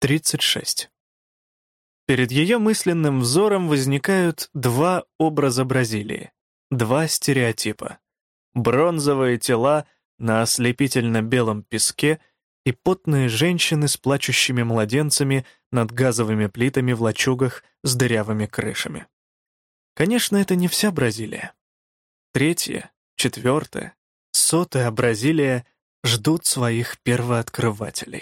36. Перед ее мысленным взором возникают два образа Бразилии, два стереотипа. Бронзовые тела на ослепительно-белом песке и потные женщины с плачущими младенцами над газовыми плитами в лачугах с дырявыми крышами. Конечно, это не вся Бразилия. Третья, четвертая, сотая Бразилия ждут своих первооткрывателей.